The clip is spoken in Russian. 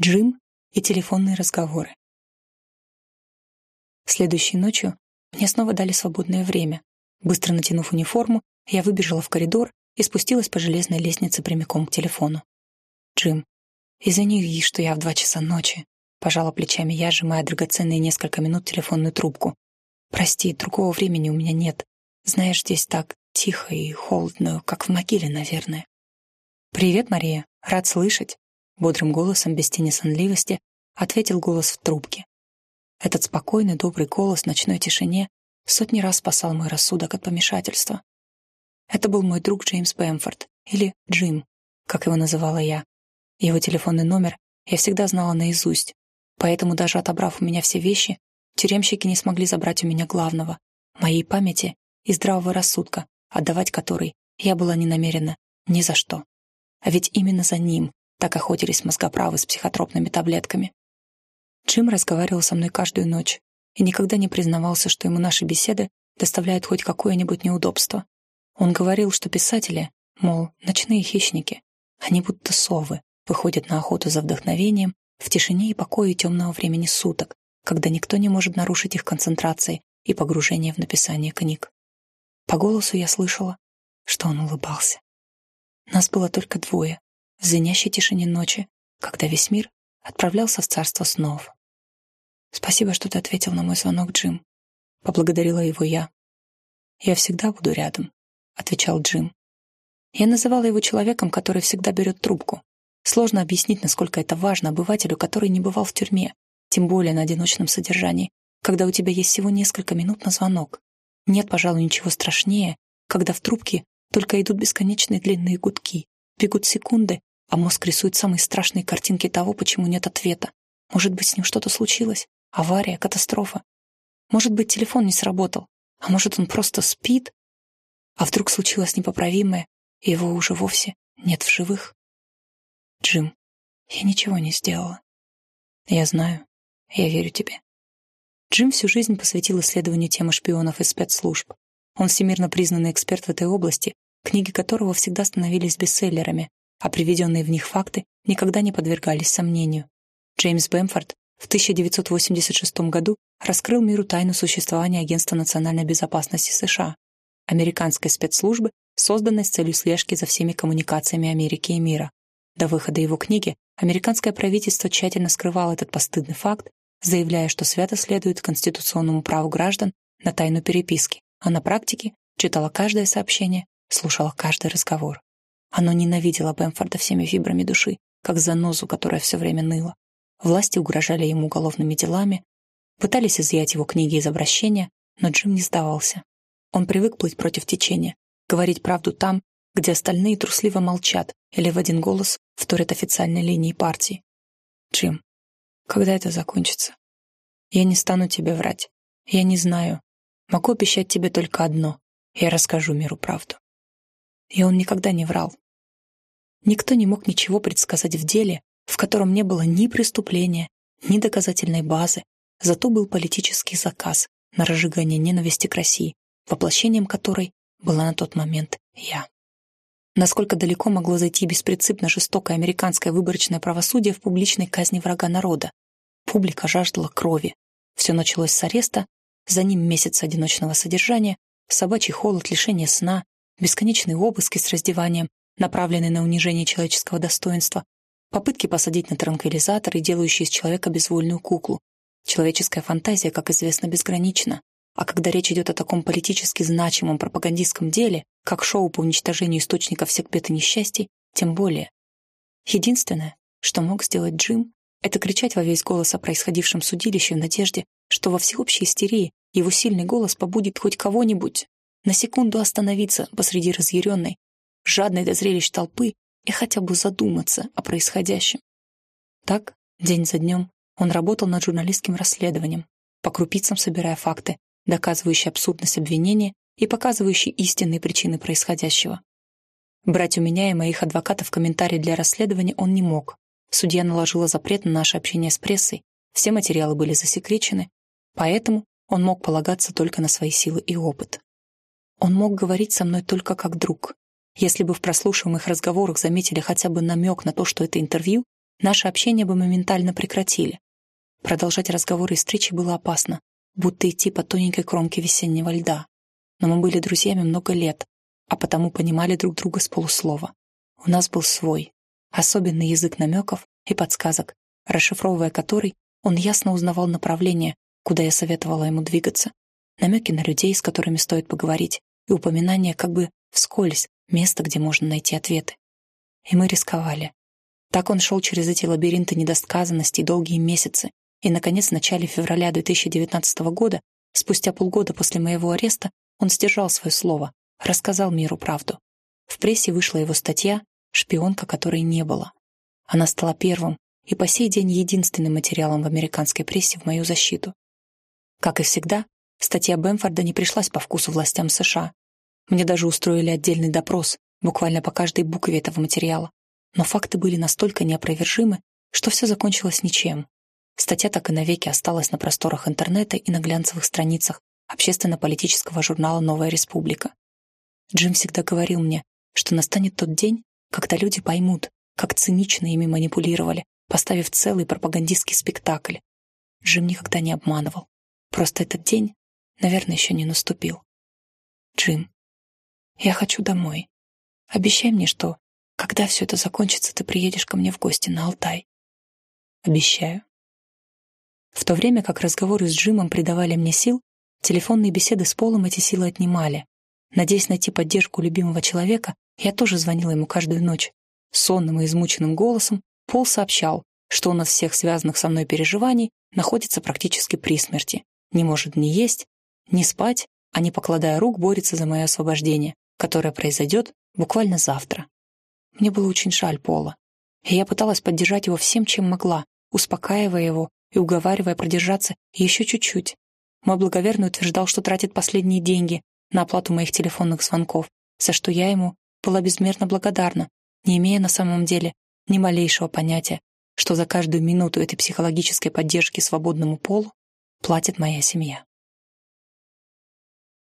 Джим и телефонные разговоры. Следующей ночью мне снова дали свободное время. Быстро натянув униформу, я выбежала в коридор и спустилась по железной лестнице прямиком к телефону. «Джим, извини, что я в два часа ночи», — пожала плечами я, сжимая драгоценные несколько минут телефонную трубку. «Прости, другого времени у меня нет. Знаешь, здесь так тихо и холодно, как в могиле, наверное». «Привет, Мария. Рад слышать», — бодрым голосом, без тени сонливости, ответил голос в трубке. Этот спокойный, добрый голос в ночной тишине сотни раз спасал мой рассудок от помешательства. Это был мой друг Джеймс Бэмфорд, или Джим, как его называла я. Его телефонный номер я всегда знала наизусть, поэтому даже отобрав у меня все вещи, тюремщики не смогли забрать у меня главного — моей памяти и здравого рассудка, отдавать который я была не намерена ни за что. А ведь именно за ним так охотились мозгоправы с психотропными таблетками. Джим разговаривал со мной каждую ночь и никогда не признавался, что ему наши беседы доставляют хоть какое-нибудь неудобство. Он говорил, что писатели, мол, ночные хищники, они будто совы, выходят на охоту за вдохновением в тишине и покое темного времени суток, когда никто не может нарушить их концентрации и погружение в написание книг. По голосу я слышала, что он улыбался. Нас было только двое, в звенящей тишине ночи, когда весь мир отправлялся в царство снов. «Спасибо, что ты ответил на мой звонок, Джим», — поблагодарила его я. «Я всегда буду рядом», — отвечал Джим. Я называла его человеком, который всегда берет трубку. Сложно объяснить, насколько это важно обывателю, который не бывал в тюрьме, тем более на одиночном содержании, когда у тебя есть всего несколько минут на звонок. Нет, пожалуй, ничего страшнее, когда в трубке только идут бесконечные длинные гудки, бегут секунды, а мозг рисует самые страшные картинки того, почему нет ответа. Может быть, с ним что-то случилось? Авария, катастрофа? Может быть, телефон не сработал? А может, он просто спит? А вдруг случилось непоправимое, и его уже вовсе нет в живых? Джим, я ничего не сделала. Я знаю. Я верю тебе. Джим всю жизнь посвятил исследованию темы шпионов и спецслужб. Он всемирно признанный эксперт в этой области, книги которого всегда становились бестселлерами, а приведенные в них факты никогда не подвергались сомнению. Джеймс Бэмфорд в 1986 году раскрыл миру тайну существования Агентства национальной безопасности США, американской спецслужбы, созданной с целью слежки за всеми коммуникациями Америки и мира. До выхода его книги американское правительство тщательно скрывало этот постыдный факт, заявляя, что свято следует конституционному праву граждан на тайну переписки, а на практике читала каждое сообщение, слушала каждый разговор. Оно ненавидело Бэмфорда всеми фибрами души, как занозу, которая все время ныла. Власти угрожали ему уголовными делами, пытались изъять его книги из обращения, но Джим не сдавался. Он привык плыть против течения, говорить правду там, где остальные трусливо молчат или в один голос вторят официальной линии партии. Джим, когда это закончится? Я не стану тебе врать. Я не знаю. Могу обещать тебе только одно. Я расскажу миру правду. И он никогда не врал. Никто не мог ничего предсказать в деле, в котором не было ни преступления, ни доказательной базы, зато был политический заказ на разжигание ненависти к России, воплощением которой была на тот момент я. Насколько далеко могло зайти беспринципно жестокое американское выборочное правосудие в публичной казни врага народа? Публика жаждала крови. Все началось с ареста, за ним месяц одиночного содержания, собачий холод, лишение сна, бесконечные обыски с раздеванием, направленные на унижение человеческого достоинства, попытки посадить на транквилизатор и делающие из человека безвольную куклу. Человеческая фантазия, как известно, безгранична. А когда речь идет о таком политически значимом пропагандистском деле, как шоу по уничтожению источников и несчастий, тем более. Единственное, что мог сделать Джим, это кричать во весь голос о происходившем судилище в надежде, что во всеобщей истерии его сильный голос побудит хоть кого-нибудь на секунду остановиться посреди разъяренной, жадной до зрелищ толпы и хотя бы задуматься о происходящем. Так, день за днем, он работал над журналистским расследованием, по крупицам собирая факты, доказывающие абсурдность обвинения и показывающие истинные причины происходящего. Брать у меня и моих адвокатов комментарии для расследования он не мог. Судья наложила запрет на наше общение с прессой, все материалы были засекречены, поэтому он мог полагаться только на свои силы и опыт. Он мог говорить со мной только как друг. Если бы в прослушиваемых разговорах заметили хотя бы намек на то, что это интервью, наше общение бы моментально прекратили. Продолжать разговоры и встречи было опасно, будто идти по тоненькой кромке весеннего льда. Но мы были друзьями много лет, а потому понимали друг друга с полуслова. У нас был свой, особенный язык намеков и подсказок, расшифровывая который, он ясно узнавал направление, куда я советовала ему двигаться, намеки на людей, с которыми стоит поговорить, и упоминания как бы вскользь места, где можно найти ответы. И мы рисковали. Так он шел через эти лабиринты недосказанностей долгие месяцы, и, наконец, в начале февраля 2019 года, спустя полгода после моего ареста, он сдержал свое слово, рассказал миру правду. В прессе вышла его статья «Шпионка, которой не было». Она стала первым и по сей день единственным материалом в американской прессе в мою защиту. Как и всегда, статья Бэмфорда не пришлась по вкусу властям США. Мне даже устроили отдельный допрос, буквально по каждой букве этого материала. Но факты были настолько неопровержимы, что все закончилось ничем. Статья так и навеки осталась на просторах интернета и на глянцевых страницах общественно-политического журнала «Новая республика». Джим всегда говорил мне, что настанет тот день, когда люди поймут, как цинично ими манипулировали, поставив целый пропагандистский спектакль. Джим никогда не обманывал. Просто этот день, наверное, еще не наступил. Джим, я хочу домой. Обещай мне, что, когда все это закончится, ты приедешь ко мне в гости на Алтай. Обещаю. В то время как разговоры с Джимом придавали мне сил, телефонные беседы с Полом эти силы отнимали. Надеясь найти поддержку любимого человека, я тоже звонила ему каждую ночь. Сонным и измученным голосом Пол сообщал, что он от всех связанных со мной переживаний находится практически при смерти, не может ни есть, ни спать, а не покладая рук борется за мое освобождение, которое произойдет буквально завтра. Мне было очень жаль Пола, и я пыталась поддержать его всем, чем могла, успокаивая его и уговаривая продержаться еще чуть-чуть. Мой благоверный утверждал, что тратит последние деньги на оплату моих телефонных звонков, за что я ему была безмерно благодарна, не имея на самом деле ни малейшего понятия, что за каждую минуту этой психологической поддержки свободному полу платит моя семья.